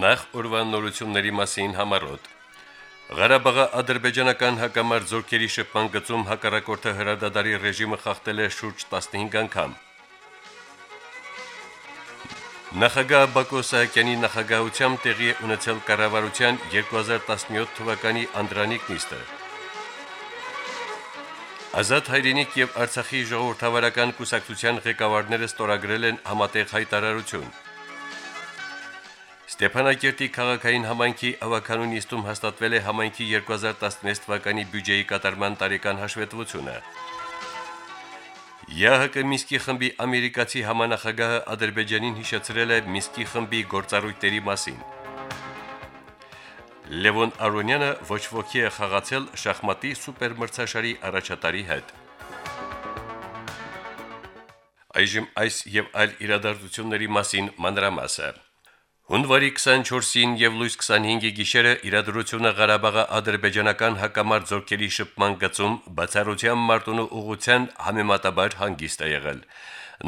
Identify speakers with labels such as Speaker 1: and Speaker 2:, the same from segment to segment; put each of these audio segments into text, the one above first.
Speaker 1: Նախ ուրվանորությունների մասին համարոտ Ղարաբաղի ադրբեջանական հակամարտ զորքերի շփման գծում հակառակորդը հրադադարի ռեժիմը խախտել է շուրջ 15 անգամ։ Նախագահ Բակո Սահակյանի նախագահությամբ տեղի ունեցել կառավարության 2017 թվականի անդրանիկ նիստը։ Ազատ հայրենիք եւ Արցախի ժողովրդավարական կուսակցության ղեկավարները ստորագրել են համատեղ հայտարարություն։ Ստեփանակերտի քաղաքային համայնքի ավականու նիստում հաստատվել է համայնքի 2016 թվականի բյուջեի կատարման տարեկան հաշվետվությունը։ ԵՀԿ Միսկի խմբի ամերիկացի համանախագահը Ադրբեջանին հիշեցրել է Միսկի խմբի գործառույթների մասին։ Լևոն Արոնյանը ոչ ոքի է խաղացել շախմատի սուպերմրցաշարի առաջատարի հետ։ Այժմ այս եւ այլ իրադարձությունների մասին մանրամասը։ Հունվարի 24-ին եւ լույս 25-ի գիշերը իրադրությունը Ղարաբաղի ադրբեջանական հակամարտ զորքերի շփման գծում բացառության մարտունու ուղղության համեմատաբար հանգիստ է եղել։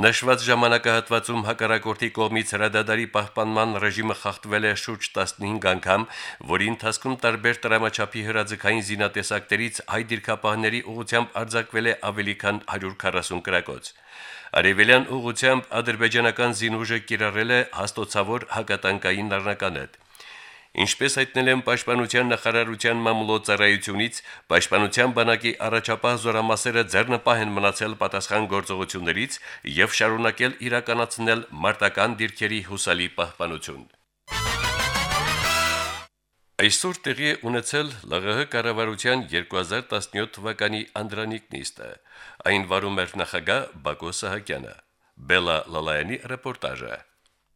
Speaker 1: Նշված ժամանակահատվածում հակառակորդի կողմից հրադադարի պահպանման ռեժիմը խախտվել է շուրջ 15 անգամ, որի ընթացքում տարբեր տրամաչափի հրաձգային զինատեսակներից հայ դիրքապահների ուղությամբ արձակվել է ավելի քան 140 կրակոց։ Արևելյան ուղությամբ ադրբեջանական զինուժը կիրառել է հաստոցավոր հակատանկային նռնականետ։ Ինչպես հայտնել են Պաշտպանության նախարարության մամուլոցարայությունից, Պաշտպանության բանակի առաջապահ զորամասերը ձեռնպահ են մնացել պատասխան գործողություններից եւ շարունակել իրականացնել մարտական դիրքերի հուսալի պահպանություն։ Այսօր տեղի է ունեցել ԼՂՀ կառավարության 2017 թվականի անդրանիկ նիստը։ Այն վարում էր նախագահ Բակո Սահակյանը։ Բելա Լալայանի ռեպորտաժը։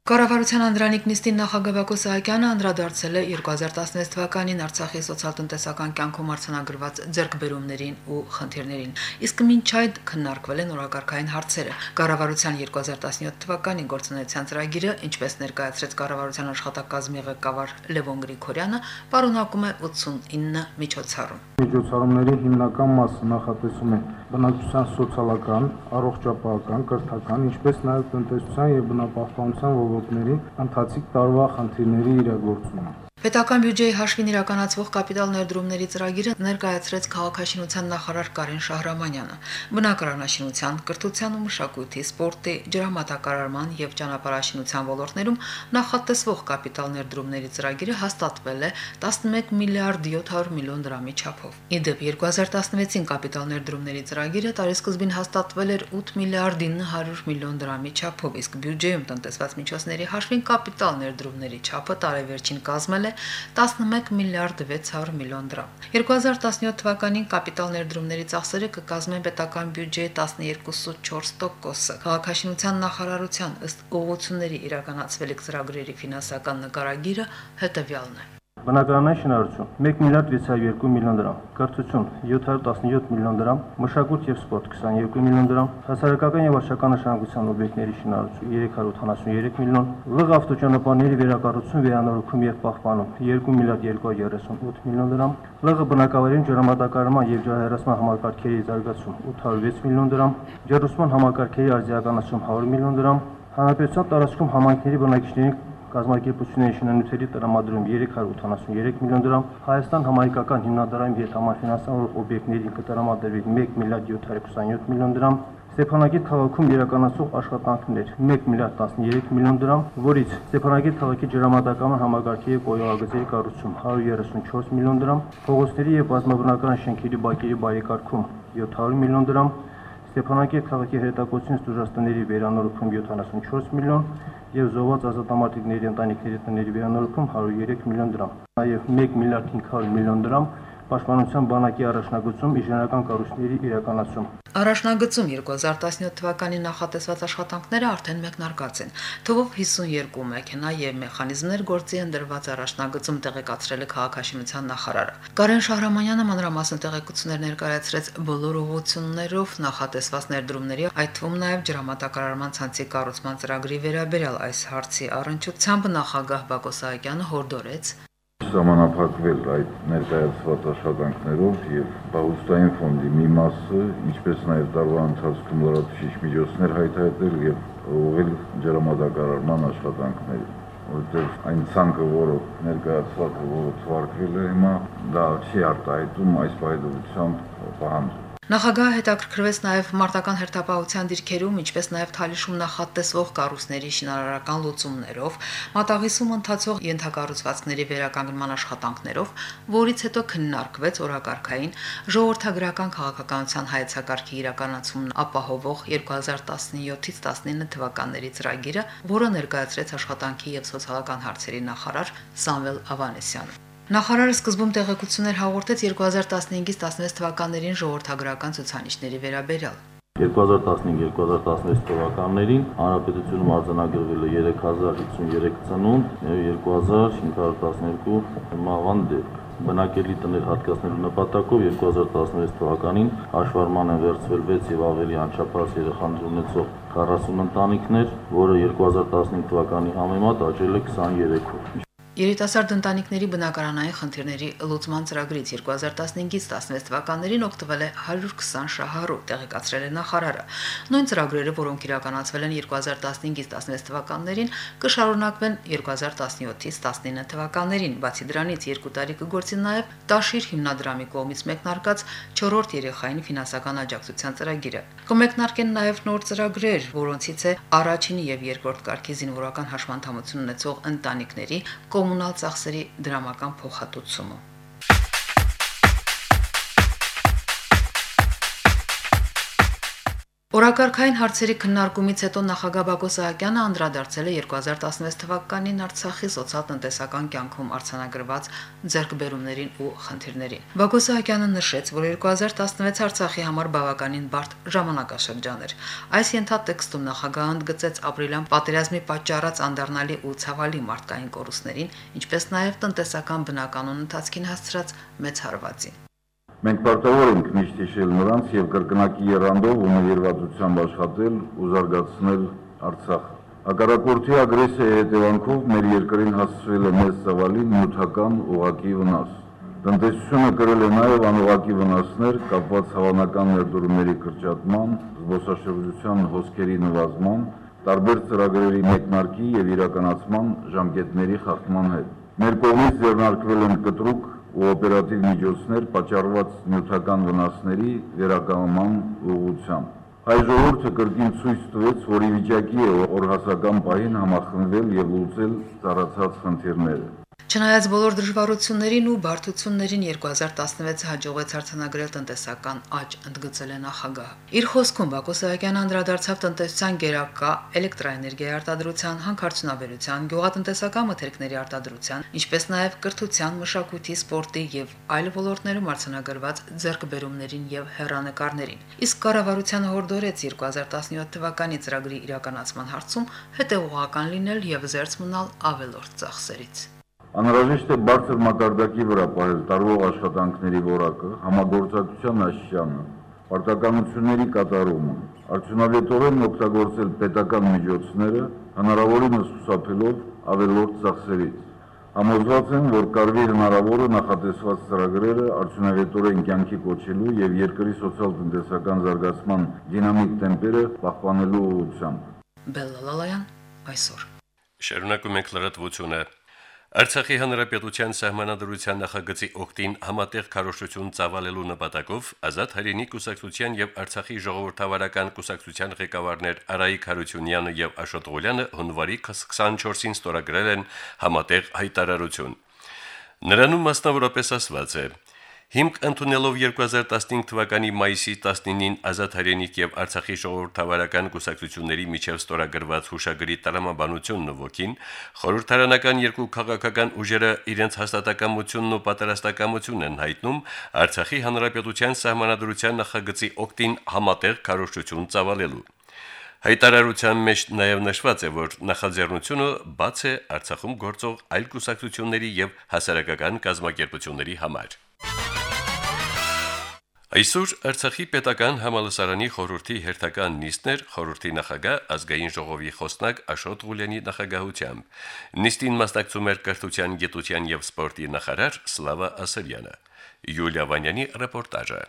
Speaker 2: Կառավարության անդրանիկ նիստին նախագահ Բակո Սահակյանը անդրադարձել է 2016 թվականին Արցախի սոցիալ-տնտեսական կյանքում արձանագրված ձեռքբերումներին ու խնդիրներին։ Իսկ մինչ այդ քննարկվել են օրակարգային հարցերը։ Կառավարության 2017 թվականի գործունեության ծրագիրը, ինչպես ներկայացրեց կառավարության աշխատակազմի ղեկավար Լևոն Գրիգորյանը, պարունակում է 89 միջոցառում։
Speaker 3: Միջոցառումների հիմնական մասը նախատեսում է բնակչության սոցիալական, առողջապահական, կրթական, ինչպես նաև տնտեսության եւ բնապահպանության ոլորտների ընթացիկ տարվա խնդիրների իրագործումը։
Speaker 2: Պետական բյուջեի հաշվին իրականացվող կապիտալ ներդրումների ծրագիրը ներկայացրեց քաղաքաշինության նախարար Կարեն Շահրամանյանը։ Բնակարանաշինության, կրթության ու մշակույթի, սպորտի, ջրամատակարարման եւ ճանապարհաշինության ոլորտներում նախատեսվող կապիտալ ներդրումների ծրագիրը հաստատվել է 11 միլիարդ 700 միլիոն դրամի չափով։ Իդեպ 2016-ին կապիտալ ներդրումների ծրագիրը տարեսկզբին հաստատվել էր 8 միլիարդ 900 միլիոն դրամի չափով, իսկ բյուջեում տնտեսված միջոցների հաշվին կապիտալ ներդրումների չափը տարեվերջին կազմել է 11 միլիարդ 600 միլիոն դրամ։ 2017 թվականին կապիտալ ներդրումների ծախսերը կկազմեն պետական բյուջեի 12.4%-ը։ Քաղաքաշինության նախարարության ըստ ուղղությունների իրականացվելիք ծրագրերի ֆինանսական նկարագիրը հետևյալն է.
Speaker 3: Բնակարանային շինարարություն. 1 միլիարդ 602 միլիոն դրամ, կրթություն 717 միլիոն դրամ, մշակույթ եւ սպորտ 22 միլիոն դրամ, հասարակական եւ վարչական նշանակության օբյեկտների շինարարություն 373 միլիոն, լղ ավտոճանապարհների վերակառուցում, վերանորոգում եւ պահպանում 2 միլիարդ 238 միլիոն դրամ, լղ բնակավայրին ջրամատակարարման եւ ջրահեռացման համակարգերի զարգացում 806 միլիոն դրամ, ջրուսման համակարգերի արձիականացում 100 միլիոն դրամ, Հանրապետության տարածքում համայնքների բնակիչների կազմակերպությունների շինանյութերի տրամադրում 383 միլիոն դրամ, Հայաստան համայնքական հիմնադրամի հետ համաֆինանսավորող օբյեկտների կտրամադրվի 1 միլիարդ 727 միլիոն դրամ, Ստեփանագիր քաղաքում իրականացող աշխատանքներ 1 միլիարդ 13 միլիոն դրամ, որից Ստեփանագիր քաղաքի ջրամատակարարման համագարկի եւ կոյուղագծերի կառուցում 134 միլիոն դրամ, փողոցների եւ բազմաբնակարան շենքերի բակերի բարեկարգում 700 միլիոն դրամ, Ստեփանագիր քաղաքի հետակոծին ստուժաստների վերանորոգում 74 միլիոն եւ զոհված ազատամարտիկների ընտանիքների տների վերանորոգում 103 միլիոն դրամ։ Նաեւ 1 միլիարդ 500 միլիոն դրամ Պաշտպանության բանակի առաջնագծում ինժեներական կառույցների իրականացում։
Speaker 2: Առաջնագծում 2017 թվականի նախատեսված աշխատանքները արդեն մեկնարկած են։ Թվով 52 մեքենա եւ մեխանիզմներ գործի են դրված առաջնագծում տեղեկացրել է քաղաքաշինության նախարարը։ Կարեն Շահրամանյանը մանրամասն տեղեկություններ ներկայացրեց բոլոր ուղղություններով նախատեսված ներդրումների, այդ թվում նաեւ ջրամատակարարման ցանցի կառուցման ծրագրի վերաբերյալ այս հարցի առընչությամբ նախագահ Բակո Սահակյանը հորդորեց
Speaker 4: Սահմանափակվել այդ ներկայացված աշխատանքներով եւ Բաղուստային ֆոնդի մի մասը, ինչպես նաեւ տարվա ընթացքում լրացուցիչ միջոցներ հայտարարել եւ ուղղել ջրամատակարարման աշխատանքների որտեղ այն ցանկը, որը ներկայացված է, որը թվարկվել է հիմա, դա չի արտահայտում այս բայդրությամբ պահանջը։
Speaker 2: Նախագահը հետաքրքրվեց նաև մարտական հերթապահության դիրքերում, ինչպես նաև Թալիշում նախատեսվող կառույցների շինարարական լուծումներով, մատաղիսում ընթացող ենթակառուցվածքների վերականգնման աշխատանքներով, որից հետո քննարկվեց օրակարգային ժողովրդագրական քաղաքականության հայեցակարգի իրականացումն ապահովող 2017-ից 19 թվականների ծրագիրը, որը ներկայացրեց աշխատանքի եւ սոցիալական հարցերի նախարար Սամվել Ավանեսյանը։ Նախարարը սկզբում տեղեկություններ հաղորդեց 2015-ից 16 թվականներին ժողովրդագրական ցուցանիշների վերաբերյալ։
Speaker 5: 2015-2016 թվականներին հանրապետությունում արձանագրվել է 3053 ծնունդ եւ 2512 մահվան դեպք բնակելի տներ հատկացնելու նպատակով 2016 թվականին հաշվառման են վերցվել 6 եւ ավելի անչափահաս երեխաներ ունեցող 40 ընտանիքներ, որը 2015 թվականի համեմատ աճել է 23-ով։
Speaker 2: Երիտասարդ ընտանիքների բնակարանային խնդիրների լուծման ծրագրից 2015-ից 16 թվականներին օգտվել է 120 շահառու, տեղեկացրել է նախարարը։ Նույն ծրագրերը, որոնք իրականացվել են 2015-ից 16 թվականներին, կշարունակվեն 2017-ից 19 թվականներին։ Բացի դրանից, երկու տարի կգործի նաև Տաշիր հիմնադրամի կողմից մեկնարկած 4-րդ երեխային ֆինանսական աջակցության ծրագիրը։ Կմեկնարկեն նաև նոր ծրագրեր, որոնցից է առաջին եւ երկրորդ կարգի զինվորական հաշմանդամություն ունեցող ընտանիքների կողմ կոմունալ ծախսերի դրամական փոխհատուցումը։ Օրակարգային հարցերի քննարկումից հետո նախագահ Բակո Սահակյանը անդրադարձել է 2016 թվականին Արցախի սոցիալ-տնտեսական կյանքում արձանագրված ձեռքբերումներին ու խնդիրներին։ Բակո Սահակյանը նշեց, որ 2016 Արցախի համար բավականին բարդ ժամանակաշրջան էր։ Այս ենթատեքստում նախագահը ընդգծեց ապրիլյան պատերազմի պատճառած անդառնալի ու ցավալի մարդկային կորուստներին, ինչպես նաև տնտեսական բնականոն ընթացքին հասցրած մեծ հարվածին։
Speaker 4: Մենք պարտավոր ենք միշտ հիշել նրանց եւ կրկնակի երանդով ու նվիրվածությամբ աշխատել ու զարգացնել Արցախը։ Հակառակորդի ագրեսիայի հետևանքով մեր երկրին հասցվել է մեծ ծավալի նյութական ուղակի վնաս։ Տնտեսությունը կրել է նաև անուղակի վնասներ կապված հավանական ներդրումների կրճատման, զբոսաշրջության հոսքերի նվազման, տարբեր ծրագրերի մեկնարկի եւ իրականացման ժամկետների խախտման հետ։ Մեր կողմից ձեռնարկվել են կտրուկ ու օպերատիվ միջոցներ պատճառված նյութական վնասների վերականգնման ուղղությամբ։ Հայ ժողովուրդը կրկին ցույց տվեց, որ ի վիճակի է օրհասական պահին համախմբվել եւ լուծել ծառացած խնդիրները։
Speaker 2: Չնայած բոլոր դժվարություններին ու բարդություններին 2016-ը հաջողվեց արձանագրել տնտեսական աճ, ընդգծել է նախագահը։ Իր խոսքում Բակո Սահակյանը անդրադարձավ տնտեսության գերակա, էլեկտրաէներգիայի արտադրության, հանքարդյունաբերության, գյուղատնտեսական մթերքների արտադրության, ինչպես նաև կրթության, մշակույթի, սպորտի եւ այլ ոլորտներում արձանագրված ձեռքբերումներին եւ հերանեկարներին։ Իսկ կառավարությանը հորդորեց 2017 թվականի ծրագրի իրականացման հարցում հետեւողական լինել եւ զերծ մնալ ավելորդ ծախսերից։
Speaker 4: Անհրաժեշտ է բարձր մակարդակի վրա պահել տարվող աշխատանքների որակը, համագործակցության աշճանը, պարտականությունների կատարումը, արդյունավետորեն օգտագործել պետական միջոցները, հնարավորինս խուսափելով ավելորդ ծախսերից։ Համոզված եմ, որ կարվի հնարավորը նախատեսված ծրագրերը արդյունավետորեն կյանքի կոչելու եւ երկրի սոցիալ-տնտեսական զարգացման դինամիկ տեմպերը պահպանելու ուղղությամբ։
Speaker 2: Բելլալալայան այսօր։
Speaker 1: Շարունակում ենք լրատվությունը։ Արցախի հանրապետության սահմանադրության նախագծի օկտին համատեղ քարոշչություն ծավալելու նպատակով Ազատ հայրենի կուսակցության եւ Արցախի ժողովրդավարական կուսակցության ղեկավարներ Արայիկ Հարությունյանը եւ Աշոտ Ղուլյանը հունվարի 24-ին ստորագրել են համատեղ հայտարարություն։ Նրանում մասնավորապես ասված է. Հիմք ընդունելով 2015 թվականի մայիսի 19-ին Ազատ հայրենիք եւ Արցախի ժողովրդավարական կուսակցությունների միջև ստորագրված հուշագրի տրամաբանությունն ու ոգին, խորհրդարանական երկու քաղաքական ուժերը իրենց հաստատակամությունն ու պատրաստակամությունն են հայտնում Արցախի հանրապետության սահմանադրության նախագծի օկտին համատեղ քարոշչություն ծավալելու։ Հայտարարության մեջ նաև նշված է, որ նախաձեռնությունը բաց է Արցախում գործող այլ կուսակցությունների եւ հասարակական կազմակերպությունների համար։ Այսօր Արցախի պետական համալսարանի խորհրդի հերթական նիստներ խորհրդի նախագահ ազգային ժողովի խոսնակ Աշոտ Ղուլյանի նախագահությամբ։ Նիստին մասնակցում էր կրթության, գիտության եւ սպորտի նախարար Սլավա Ասրյանը։ Յուլիա Վանյանի ռեպորտաժը։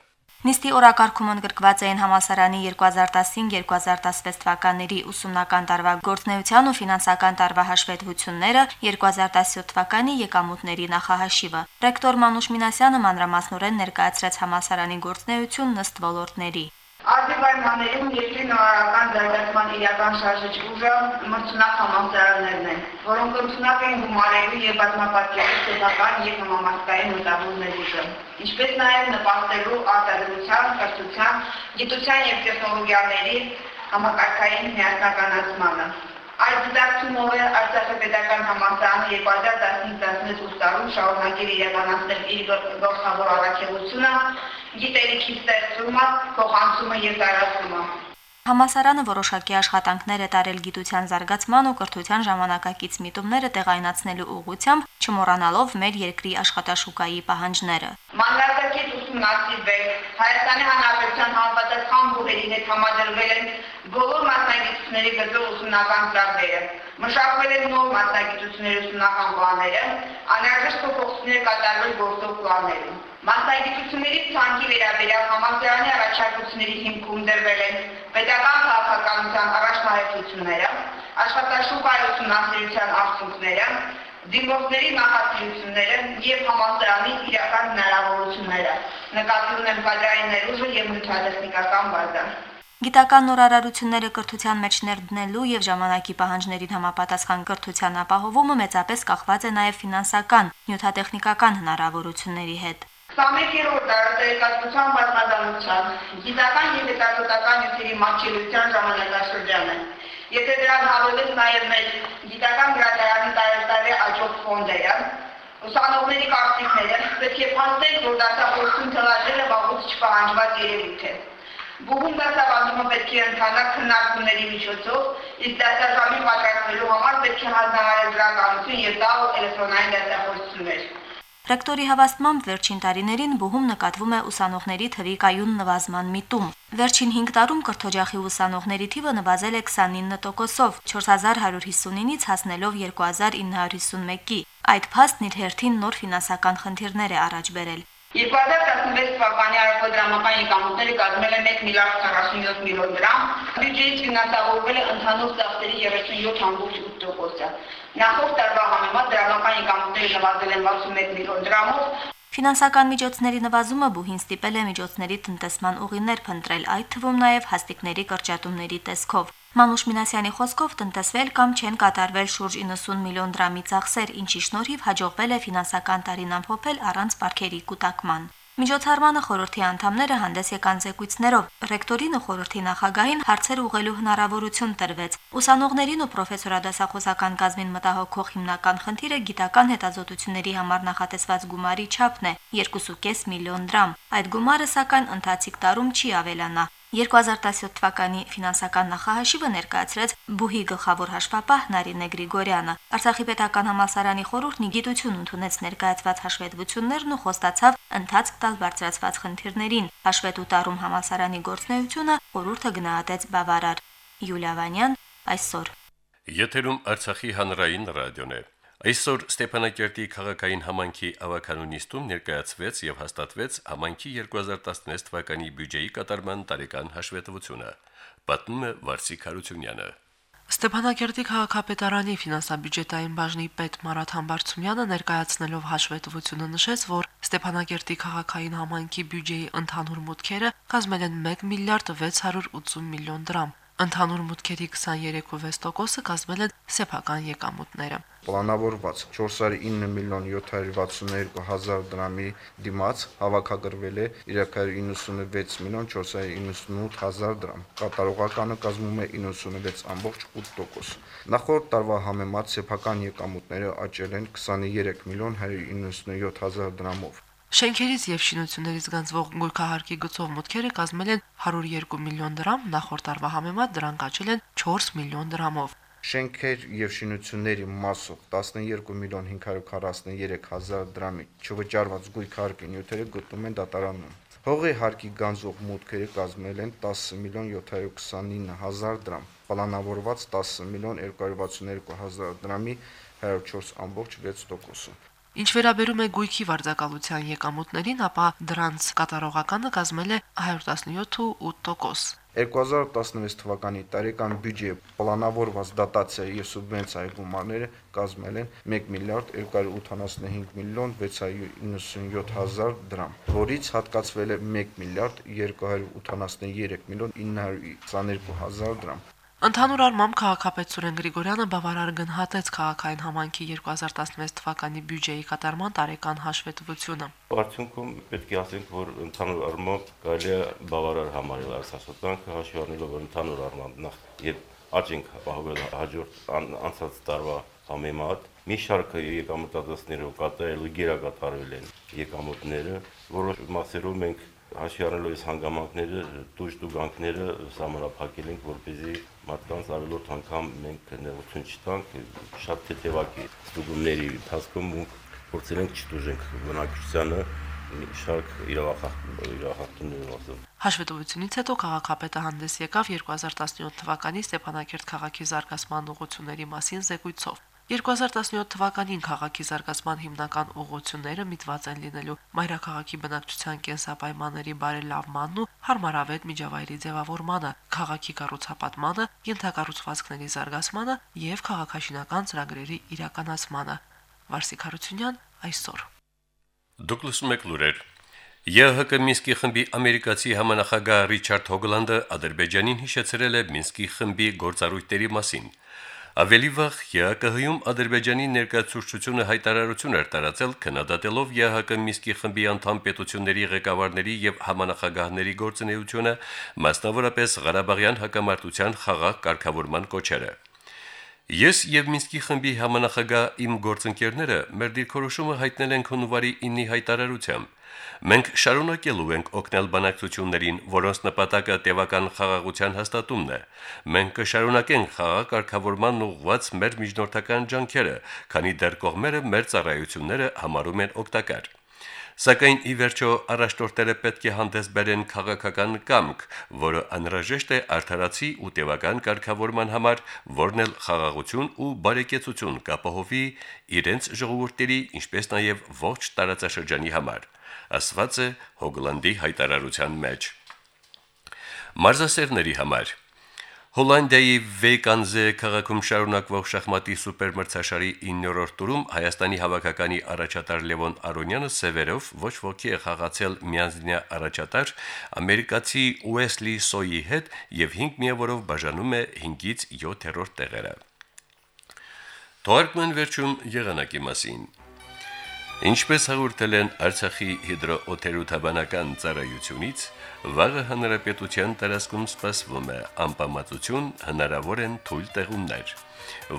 Speaker 6: Նիստի օրակարգում ընդգրկված էին համասարանի 2015-2016 թվականների ուսումնական տարվա գործնեության ու ֆինանսական տարվա հաշվետվությունները, 2017 թվականի եկամուտների նախահաշիվը։ Ռեկտոր Մանուշ Մինասյանը մանրամասնորեն ներկայացրեց համասարանի գործնեությունն ըստ ոլորտների։
Speaker 7: Ադրբեջաններում երկրի նորարարական զարգացման իրական շարժիչ ուժը մրցունակ համալսարաններն են, որոնք ընդունակ են գումարելու եւ բազմապատկերի սեփական եւ համամասկային մտավոր ներուժը, ինչպես նաեւ նպաստելու արտադրության, կրթության, գիտության եւ տեխնոլոգիաների համակարգային միասնականացմանը։ Այդ դիտարկումով է Արցախի պետական համալսարանը 2015-16 ուսարում շարունակել իրականացնել իր գլխավոր առաքելությունը գիտելիքի ստեղծումը, փոխանցումը եւ տարածումը։
Speaker 6: Համասարանը որոշակի աշխատանքներ է տարել գիտության զարգացման ու կրթության ժամանակակից միտումները տեղայնացնելու ուղղությամբ, չմոռանալով մեր երկրի աշխատաշուկայի պահանջները։
Speaker 7: Մանրակրկիտ ուսումնասիրվել Հայաստանի Հանրապետության համապատասխան բուհերի հետ համադրվել են բոլոր մասնագիտությունների գծով ուսումնական ծրագրերը։ Մշակվել են նոր մասնագիտությունների ուսումնական պլանները, անհրաժեշտ փոփոխություններ կատարվել գործող պլաններում։ Մասնագիտությունների ցանկի վերաբերյալ համասարանի առաջարկությունների հիմքում դրվել են պետական քաղաքականության առաջնահերթությունները, աշխատաշուկայի ուսումնասիրության արդյունքները, դիմորդների նախատիրությունները եւ համասարանի իրական հնարավորությունները, նկատի ունեն կադրային ներուժը եւ նյութատեխնիկական բազան։
Speaker 6: Գիտական նորարարությունները կրթության մեջ ներդնելու եւ ժամանակի պահանջներին համապատասխան կրթության ապահովումը մեծապես կախված է նաեւ ֆինանսական, նյութատեխնիկական հնարավորությունների հետ։
Speaker 7: 21-րդ դարաշրջան բազմազանության, գիտական եւ հետազոտական նյութերի մատչելիության ժամանակաշրջանը։ Եթե դրան հավելենք նաեւ մեր գիտական գրադարանի տարեստարի աճող ֆոնդերը, ուսանողների կարծիքները, պետք է փաստենք, որ դասախոսություն թվադրելը վաղուց չպահանջված երևույթ է։ Բուհում դասավանդումը պետք է ընթանա քննարկումների միջոցով, իսկ դասաժամի պատրաստելու համար պետք է հանձնարարել գրականություն եւ տալ էլեկտրոնային դասախոսություններ։
Speaker 6: Ռեկտորի հավաստմամբ վերջին տարիներին բուհում նկատվում է ուսանողների թվի կայուն նվազման միտում։ Վերջին 5 տարում կրթօջախի ուսանողների թիվը նվազել է 29%-ով, 4159-ից հասնելով 2951-ի։ Այդ փաստն իր հերթին նոր ֆինանսական խնդիրներ է առաջ բերել։
Speaker 7: 2016 թվականի արագոդրամական եկամուտները կազմել են 1 միլիարդ 47 միլիոն դրամ, բյուջեից ֆինանսավորվել է ընդհանուր ծախսերի 37.8%-ը։ Նախորդ տարվա համեմատ դրամական եկամուտները նվազել են 61 միլիոն դրամով,
Speaker 6: Ֆինանսական միջոցների նվազումը բուհին ստիպել է միջոցների տնտեսման ուղիներ փնտրել, այդ թվում նաև հաստիկների կրճատումների տեսքով։ Մանուշ Մինասյանի խոսքով տնտեսվել կամ չեն կատարվել շուրջ 90 միլիոն դրամի ծախսեր, ինչի շնորհիվ հաջողվել է ֆինանսական տարին ամփոփել առանց բարքերի կൂട്ടակման։ Միջոցառմանը խորհրդի անդամները հանդես եկան զեկույցներով։ Ռեկտորին ու խորհրդի նախագահին հարցեր ուղղելու հնարավորություն տրվեց։ Ուսանողներին ու պրոֆեսորադասախոսական կազմին մտահոգող հիմնական խնդիրը գիտական հետազոտությունների համար նախատեսված գումարի չափն է՝ 2.5 միլիոն դրամ։ Այդ գումարը սակայն ընթացիկ տարում չի ավելանա։ 2017 թվականի ֆինանսական նախահաշիվը ներկայացրեց Բուհի գլխավոր հաշվապահ Նարինե Գրիգորյանը։ Արցախի պետական համալսարանի խորհուրդն գիտություն ընդունեց ներկայացված հաշվետվություններն ու խոստացավ ընթացք տալ բարձրացված խնդիրներին։ Հաշվետու տարում համալսարանի գործնեությունը խորհուրդը գնահատեց բավարար։ Յուլիա Վանյան այսօր։
Speaker 1: Եթերում Արցախի հանրային ռադիոն է։ Այսօր Ստեփանակերտի քաղաքային համանքի ավականունիստում ներկայացվեց եւ հաստատվեց համանքի 2016 թվականի բյուջեի կատարման տարեկան հաշվետվությունը։ Պատմում է Վարսիկ Հարությունյանը։
Speaker 8: Ստեփանակերտի քաղաքապետարանի ֆինանսա-բյուջետային բաժնի պետ Մարաթ Համբարձումյանը ներկայացնելով հաշվետվությունը նշեց, որ Ստեփանակերտի քաղաքային համայնքի բյուջեի ընդհանուր մուտքերը կազմել են 1 միլիարդ 680 միլիոն դրամ։ Ընդհանուր մուտքերի 23.6%-ը կազմել են սեփական եկամուտները։
Speaker 9: Պլանավորված 409 միլիոն 762 հազար դրամի դիմաց հավաքագրվել է 396 միլիոն 498 հազար դրամ։ Կատարողականը կազմում է 96.8%։ Նախորդ տարվա համեմատ սեփական եկամուտները աճել են 23 միլիոն 197 հազար դրամով։
Speaker 8: Շենքերից եւ շինություններից գանձվող գույքահարկի գծով մուտքերը կազմել են 102 միլիոն դրամ, նախորդ տարվա համեմատ դրանք աճել են 4 միլիոն դրամով։
Speaker 9: Շենքեր եւ շինությունների մասով 12 միլիոն 543 հազար դրամի չվճարված գույքարկի նյութերը գտնում են դատարանում։ Հողի հարկի գանձող մուտքերը կազմել են 10 միլիոն 729 հազար դրամ, պլանավորված 10 միլիոն 262 հազար դրամի 104.6%-ը։
Speaker 8: Ինչ վերաբերում է գույքի վարձակալության եկամուտներին, ապա դրանց կատարողականը կազմել է 117.8%։
Speaker 9: 2016 թվականի տարեկան բյուջեի պլանավորված դատացիա եւ սուբվենցիայի գումարները կազմել են 1 միլիարդ 285 միլիոն 697 հազար դրամ, որից հատկացվել է 1 միլիարդ 283 միլիոն 922 հազար դրամ։
Speaker 8: Ընդհանուր առմամբ քաղաքապետ Սուրեն Գրիգորյանը բավարար գնահատեց քաղաքային համանքի 2016 թվականի բյուջեի կատարման տարեկան հաշվետվությունը։
Speaker 10: Արդյունքում պետք է ասենք, որ ընդհանուր առմամբ կարելի է բավարար համարել արսասոտանքը հաշվի առնելով ընդհանուր առմամբ նախ երբ աճ ենք ապահովել հաջորդ անցած տարվա համեմատ մի շարք եկամտածներով կատարելու գերակատարվել են եկամուտները, որոշ մասերով մենք հաշվի առնելով այս հանգամանքները, դույժ դուգանքները համապակել ենք, որպեսզի մարդկանց ավելորդ անգամ մենք ներողություն չտանք, շատ թեթևակի ստուգումների ընթացքում փորձել ենք չտուժենք բնակչությանը շարք իրավախախտումներ ասում։
Speaker 8: Հաշվետվությունից հետո քաղաքապետը հանդես եկավ 2017 թվականի Ստեփանակերտ քաղաքի զարգացման ուղղությունների մասին զեկույցով։ 2017 թվականին քաղաքի զարգացման հիմնական ուղղությունները միտված են լինելու մայրաքաղաքի բնակչության կենսապայմանների բարելավմանն ու հարմարավետ միջավայրի ձևավորմանը, քաղաքի կառուցապատմանը, յենթակառուցվածքների զարգացմանը եւ քաղաքաշինական ծրագրերի իրականացմանը։ Վարսիկ Հարությունյան այսօր։
Speaker 1: Դուկլաս Մեկլուրեր ԵՀԿ Մինսկի խմբի ամերիկացի համանախագահ Ռիչարդ Հոգլանդը Ադրբեջանին հիշեցրել է Մինսկի խմբի գործառույթների մասին։ Ավելի վաղ ԵԱԿՀ-ում Ադրբեջանի ներկայացուցչությունը հայտարարություն էր տարածել քննադատելով ԵԱՀԿ Միսկի խմբի անդամ պետությունների ղեկավարների եւ համանախագահների գործունեությունը, մասնավորապես Ղարաբաղյան հակամարտության խաղաղ կարգավորման կոչերը։ Ես եւ Մինսկի խմբի համանախագահ իմ գործընկերները մեր դիրքորոշումը հայտնել ենք հունվարի 9-ի հայտարարությամբ։ Մենք շարունակելու ենք օգնել բանակցություններին, որոնց նպատակը տևական խաղաղության հաստատումն է։ Մենք կշարունակենք խաղաղ ուղղված մեր միջնորդական ջանքերը, քանի դեռ կողմերը մեր ծառայությունները համարում են օգտակար։ Սակայն ի վերջո առաջնորդները պետք է հանդես բերեն քաղաքական կամք, որը անհրաժեշտ է արդարացի ու տևական կարգավորման համար, որն էլ խաղաղություն ու բարեկեցություն կապահովի իրենց ժողովուրդների, ինչպես նաև ողջ տարածաշրջանի համար, ասված է Հոգլանդի հայտարարության մեջ։ Մարզասերների համար Հոլանդիայի Վեկանզե քաղաքում շարունակվող շախմատի սուպերմրցաշարի 9-րդ տուրում Հայաստանի հավաքականի առաջատար Լևոն Արոնյանը սևերով ոչ ոքի է խաղացել միանձնյա առաջատար ամերիկացի Ուեսլի Սոյի հետ եւ 5 միավորով բաժանում է 5-ից 7-րդ տեղերը։ Թարգման վերջում եղանակի մասին։ Ինչպես հաղորդել են Արցախի հիդրոօթերոթաբանական ծառայությունից, վաղը հանրապետության տարածքում սպասվում է անպամատություն, հնարավոր են թույլ տեղումներ։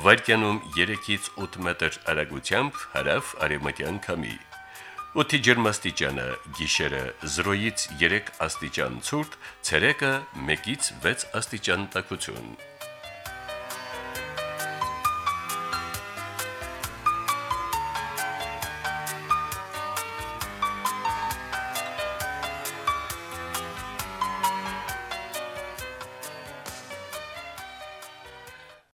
Speaker 1: Վարկյանում 3-ից 8 մետր արագությամբ հարավ արևմտյան քամի։ Օդի ջերմաստիճանը՝ գիշերը 0-ից 3 աստիճան ցուրտ, ցերեկը 1-ից 6 աստիճան տաքություն։